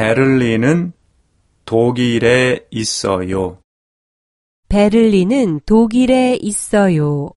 베를린은 독일에 있어요. 베를린은 독일에 있어요.